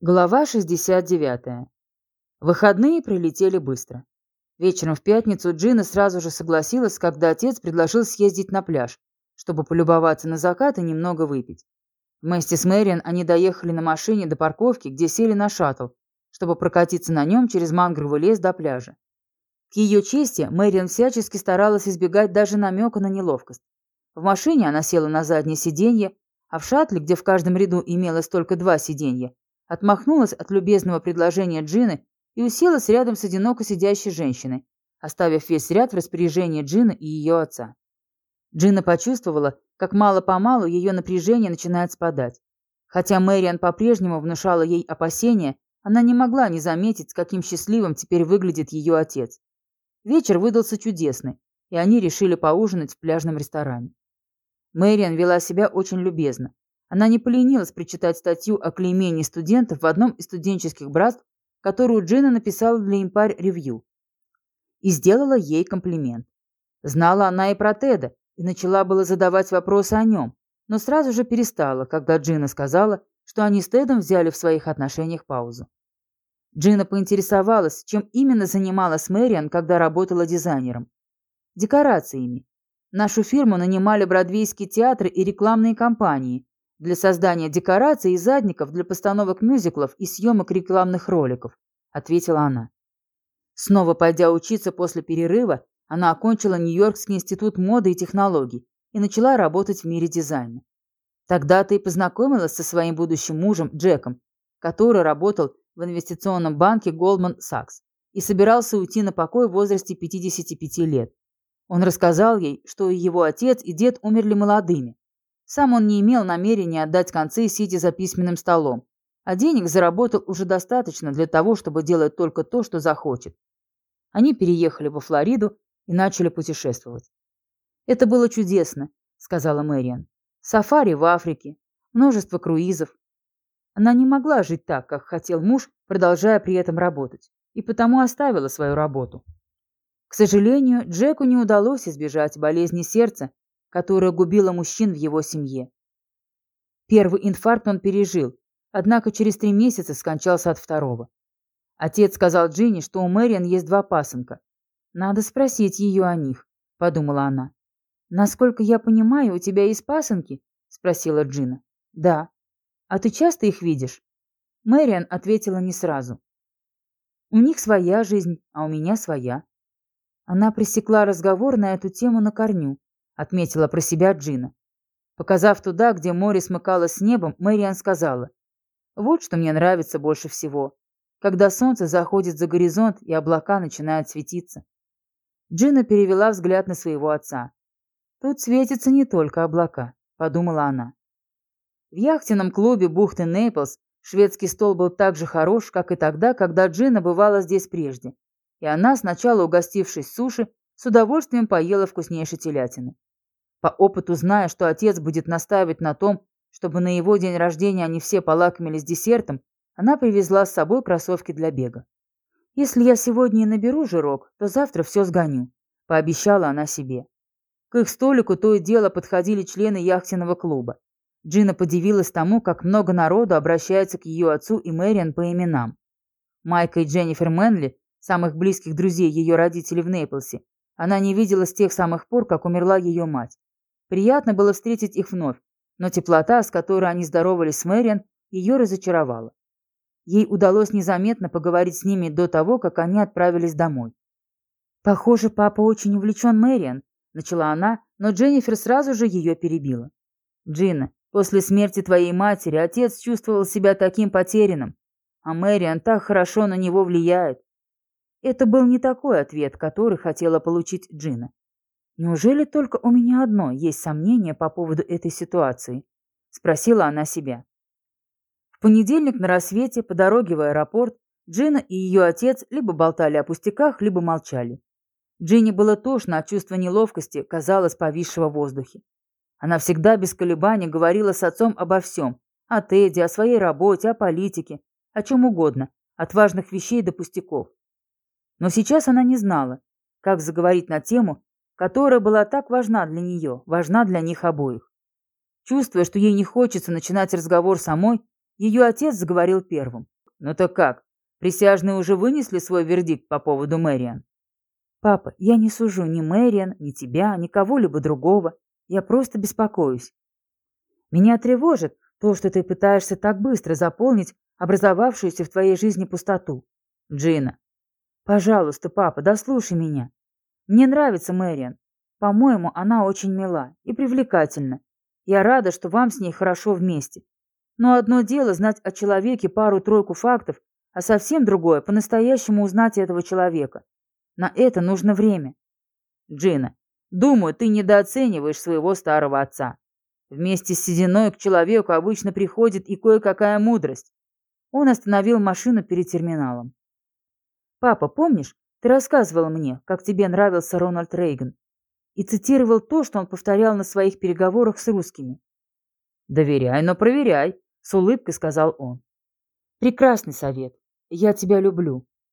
Глава 69. Выходные прилетели быстро. Вечером в пятницу Джина сразу же согласилась, когда отец предложил съездить на пляж, чтобы полюбоваться на закат и немного выпить. Вместе с Мэриан они доехали на машине до парковки, где сели на шаттл, чтобы прокатиться на нем через мангровый лес до пляжа. К ее чести, Мэриан всячески старалась избегать даже намека на неловкость. В машине она села на заднее сиденье, а в шаттле, где в каждом ряду имелось только два сиденья, отмахнулась от любезного предложения Джины и уселась рядом с одиноко сидящей женщиной, оставив весь ряд в распоряжении Джины и ее отца. Джина почувствовала, как мало-помалу ее напряжение начинает спадать. Хотя Мэриан по-прежнему внушала ей опасения, она не могла не заметить, каким счастливым теперь выглядит ее отец. Вечер выдался чудесный, и они решили поужинать в пляжном ресторане. Мэриан вела себя очень любезно. Она не поленилась прочитать статью о клеймении студентов в одном из студенческих братств, которую Джина написала для Empire Review. И сделала ей комплимент. Знала она и про Теда, и начала было задавать вопросы о нем, но сразу же перестала, когда Джина сказала, что они с Тедом взяли в своих отношениях паузу. Джина поинтересовалась, чем именно занималась Мэриан, когда работала дизайнером. Декорациями. Нашу фирму нанимали бродвейские театры и рекламные кампании, для создания декораций и задников для постановок мюзиклов и съемок рекламных роликов», — ответила она. Снова пойдя учиться после перерыва, она окончила Нью-Йоркский институт моды и технологий и начала работать в мире дизайна. Тогда-то и познакомилась со своим будущим мужем Джеком, который работал в инвестиционном банке Goldman Sachs и собирался уйти на покой в возрасте 55 лет. Он рассказал ей, что и его отец и дед умерли молодыми, сам он не имел намерения отдать концы, сидя за письменным столом, а денег заработал уже достаточно для того, чтобы делать только то, что захочет. Они переехали во Флориду и начали путешествовать. «Это было чудесно», — сказала Мэриан. «Сафари в Африке, множество круизов». Она не могла жить так, как хотел муж, продолжая при этом работать, и потому оставила свою работу. К сожалению, Джеку не удалось избежать болезни сердца, которая губила мужчин в его семье. Первый инфаркт он пережил, однако через три месяца скончался от второго. Отец сказал Джинни, что у Мэриан есть два пасынка. «Надо спросить ее о них», — подумала она. «Насколько я понимаю, у тебя есть пасынки?» — спросила Джина. «Да». «А ты часто их видишь?» Мэриан ответила не сразу. «У них своя жизнь, а у меня своя». Она пресекла разговор на эту тему на корню, отметила про себя Джина. Показав туда, где море смыкалось с небом, Мэриан сказала, «Вот что мне нравится больше всего, когда солнце заходит за горизонт и облака начинают светиться». Джина перевела взгляд на своего отца. «Тут светятся не только облака», — подумала она. В яхтенном клубе бухты Нейплс шведский стол был так же хорош, как и тогда, когда Джина бывала здесь прежде, и она, сначала угостившись суши, с удовольствием поела вкуснейшей телятины. По опыту зная, что отец будет настаивать на том, чтобы на его день рождения они все полакомились десертом, она привезла с собой кроссовки для бега. «Если я сегодня и наберу жирок, то завтра все сгоню», – пообещала она себе. К их столику то и дело подходили члены яхтенного клуба. Джина подивилась тому, как много народу обращается к ее отцу и Мэриан по именам. Майка и Дженнифер Мэнли, самых близких друзей ее родителей в Нейплсе, она не видела с тех самых пор, как умерла ее мать. Приятно было встретить их вновь, но теплота, с которой они здоровались с Мэриан, ее разочаровала. Ей удалось незаметно поговорить с ними до того, как они отправились домой. «Похоже, папа очень увлечен Мэриан», — начала она, но Дженнифер сразу же ее перебила. «Джина, после смерти твоей матери отец чувствовал себя таким потерянным, а Мэриан так хорошо на него влияет». Это был не такой ответ, который хотела получить Джина. Неужели только у меня одно есть сомнение по поводу этой ситуации? Спросила она себя. В понедельник на рассвете по дороге в аэропорт Джина и ее отец либо болтали о пустяках, либо молчали. Джинни было тошно от чувства неловкости, казалось, повисшего в воздухе. Она всегда без колебаний говорила с отцом обо всем. О Теди, о своей работе, о политике, о чем угодно, от важных вещей до пустяков. Но сейчас она не знала, как заговорить на тему, которая была так важна для нее, важна для них обоих. Чувствуя, что ей не хочется начинать разговор самой, Ее отец заговорил первым. «Ну так как? Присяжные уже вынесли свой вердикт по поводу Мэриан?» «Папа, я не сужу ни Мэриан, ни тебя, ни кого-либо другого. Я просто беспокоюсь. Меня тревожит то, что ты пытаешься так быстро заполнить образовавшуюся в твоей жизни пустоту. Джина, пожалуйста, папа, дослушай меня. Мне нравится Мэриан. По-моему, она очень мила и привлекательна. Я рада, что вам с ней хорошо вместе. Но одно дело знать о человеке пару-тройку фактов, а совсем другое – по-настоящему узнать этого человека. На это нужно время. Джина, думаю, ты недооцениваешь своего старого отца. Вместе с сединой к человеку обычно приходит и кое-какая мудрость. Он остановил машину перед терминалом. «Папа, помнишь, ты рассказывал мне, как тебе нравился Рональд Рейган, и цитировал то, что он повторял на своих переговорах с русскими?» «Доверяй, но проверяй», — с улыбкой сказал он. «Прекрасный совет. Я тебя люблю.